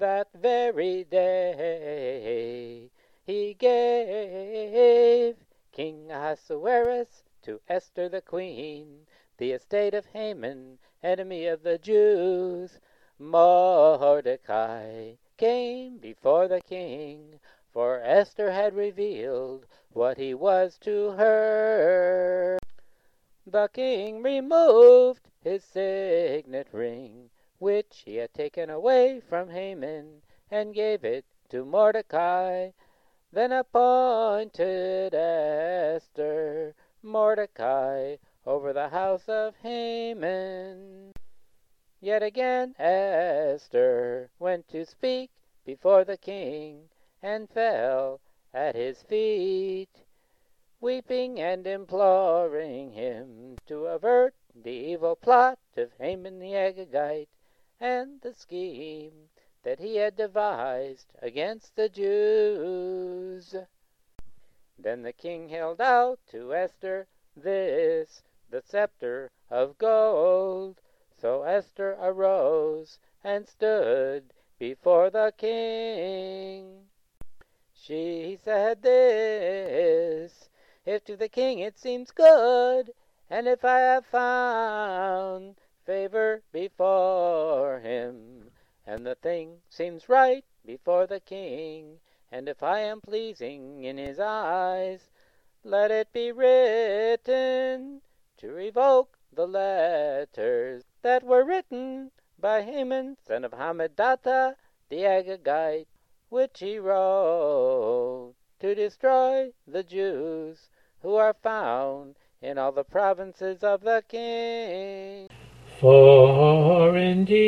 that very day he gave King Ahasuerus to Esther the queen the estate of Haman, enemy of the Jews. Mordecai came before the king, for Esther had revealed what he was to her. The king removed his signet ring, which he had taken away from Haman, and gave it to Mordecai. Then appointed Esther Mordecai over the house of Haman. Yet again Esther went to speak before the king, and fell at his feet, weeping and imploring him to avert the evil plot of Haman the Agagite and the scheme that he had devised against the Jews. Then the king held out to Esther this, the scepter of gold. So Esther arose and stood before the king. She said this, If to the king it seems good, and if I have found favor before him, and the thing seems right before the king, and if I am pleasing in his eyes, let it be written to revoke the letters that were written by Haman, son of Hammedatha the Agagite, which he wrote to destroy the Jews who are found in all the provinces of the king. For indeed,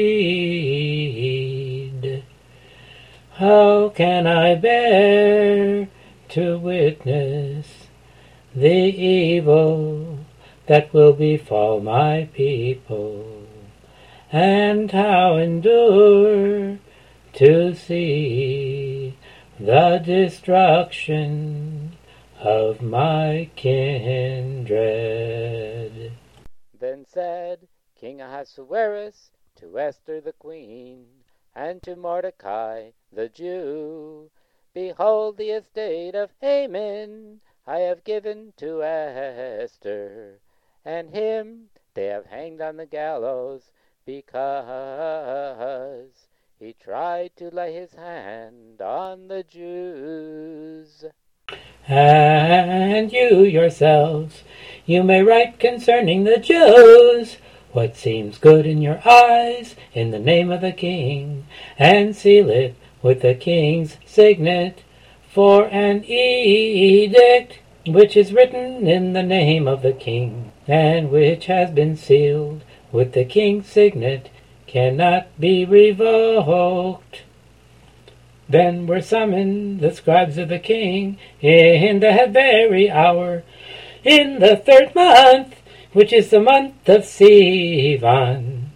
how can I bear to witness the evil that will befall my people, and how endure to see the destruction of my kindred. King Ahasuerus to Esther the queen, and to Mordecai the Jew, Behold, the estate of Haman I have given to Esther, and him they have hanged on the gallows, because he tried to lay his hand on the Jews. And you yourselves, you may write concerning the Jews what seems good in your eyes in the name of the king, and seal it with the king's signet for an edict which is written in the name of the king, and which has been sealed with the king's signet cannot be revoked. Then were summoned the scribes of the king in that very hour, in the third month, which is the month of Sivan,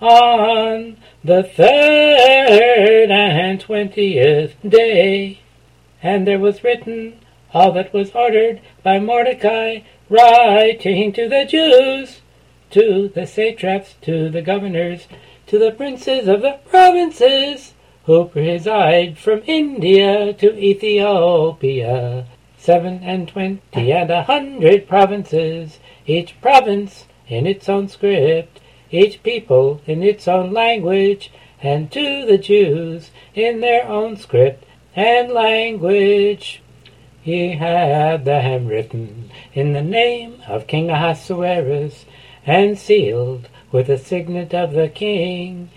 on the third and twentieth day. And there was written all that was ordered by Mordecai, writing to the Jews, to the satraps, to the governors, to the princes of the provinces, who preside from India to Ethiopia, seven and twenty and a hundred provinces, each province in its own script, each people in its own language, and to the Jews in their own script and language. He had them written in the name of King Ahasuerus, and sealed with the signet of the king.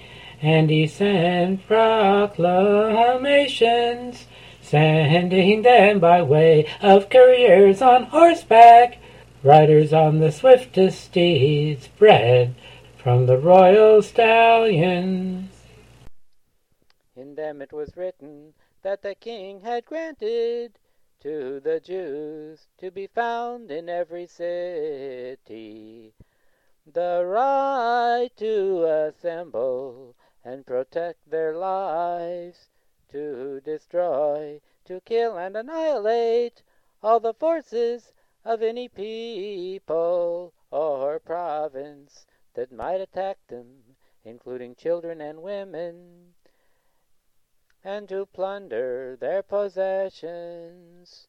And he sent proclamations, sending them by way of couriers on horseback, riders on the swiftest steeds, bred from the royal stallions. In them it was written that the king had granted to the Jews to be found in every city the right to assemble and protect their lives, to destroy, to kill and annihilate all the forces of any people or province that might attack them, including children and women. and to plunder their possessions.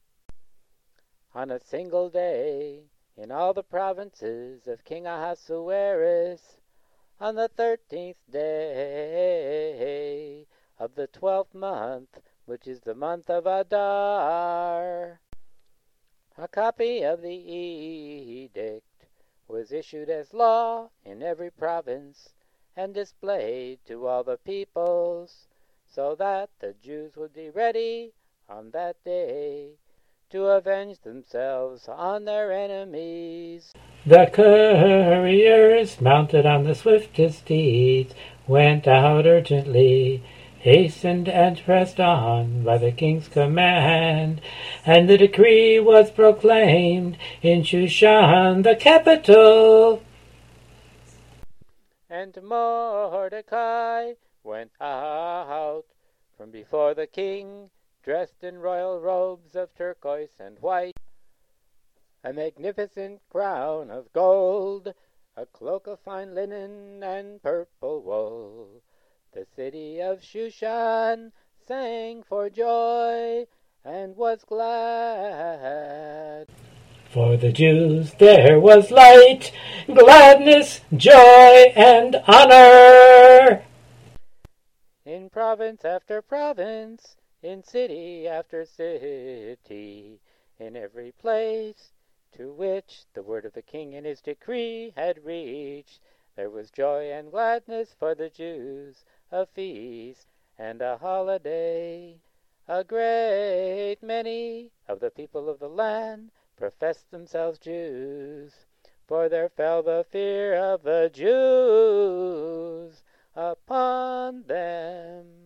On a single day, in all the provinces of King Ahasuerus, on the thirteenth day of the twelfth month, which is the month of Adar, a copy of the edict was issued as law in every province and displayed to all the peoples, so that the Jews would be ready on that day to avenge themselves on their enemies. The couriers, mounted on the swiftest steeds, went out urgently, hastened and pressed on by the king's command, and the decree was proclaimed in Shushan, the capital. And Mordecai went out from before the king, dressed in royal robes of turquoise and white, a magnificent crown of gold, a cloak of fine linen and purple wool. The city of Shushan sang for joy and was glad. For the Jews there was light, gladness, joy, and honor. In province after province, in city after city, in every place to which the word of the king and his decree had reached, there was joy and gladness for the Jews, a feast and a holiday. A great many of the people of the land professed themselves Jews, for there fell the fear of the Jews upon them.